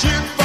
ship